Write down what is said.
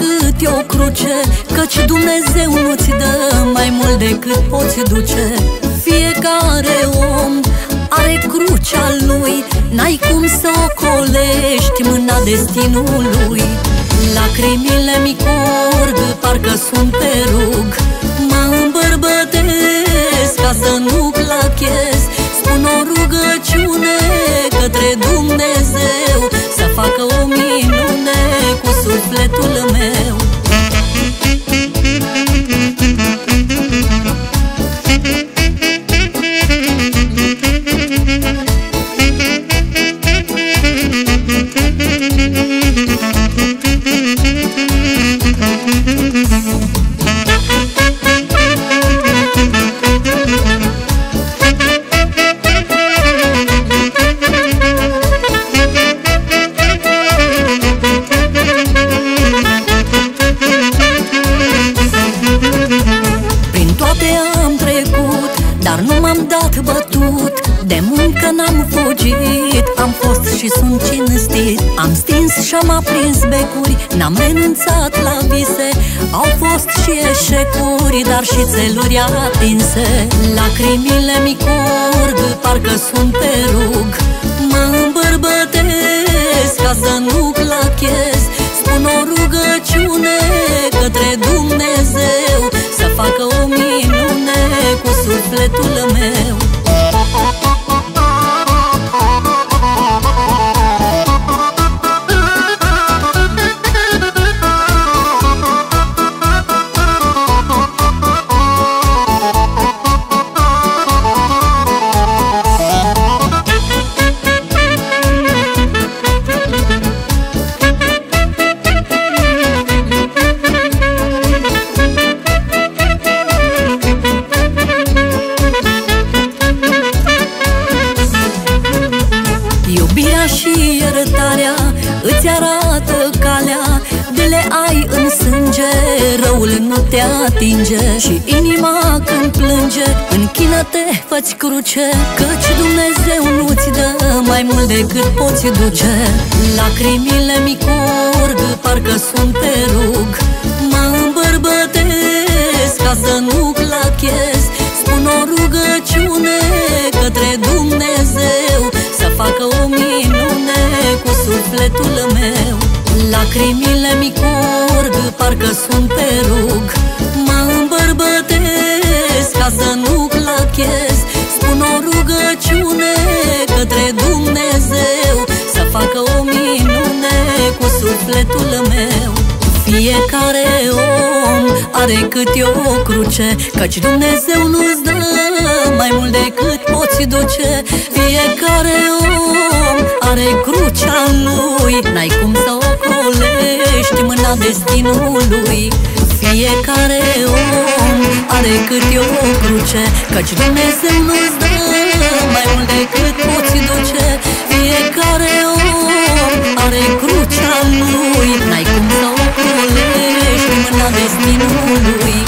cât e o cruce Căci Dumnezeu nu-ți dă mai mult decât poți duce. Fiecare om are crucea lui N-ai cum să o colești mâna destinului. Lacrimile mi curg, parcă sunt pe rug. Mă îmbărbătesc ca să nu clachez Spun o rugăciune către Dumnezeu și sunt cinstit. Am stins și-am aprins becuri N-am renunțat la vise. Au fost și eșecuri Dar și țeluri atinse. Lacrimile mi curg Parcă sunt pe rug iertarea îți arată calea. De le ai în sânge, răul nu te atinge. Și inima când plânge, închină-te, fă cruce. Căci Dumnezeu nu-ți dă mai mult decât poți duce. Lacrimile mi curg, parcă sunt pe rug. Mă îmbărbătesc ca să nu Lacrimile mi curg, parcă sunt pe rug. Mă îmbărbătesc ca să nu clachez. Spun o rugăciune către Dumnezeu Să facă o minune cu sufletul meu. Fiecare om are câte o cruce Căci Dumnezeu nu-ți dă mai mult decât poți duce. Fiecare om are crucea lui N-ai cum să o colești mâna destinului. Fiecare om are câte o cruce Căci Dumnezeu nu-ți dă mai mult decât poți duce. Fiecare om are crucea lui. N-ai cum să o colești mâna destinului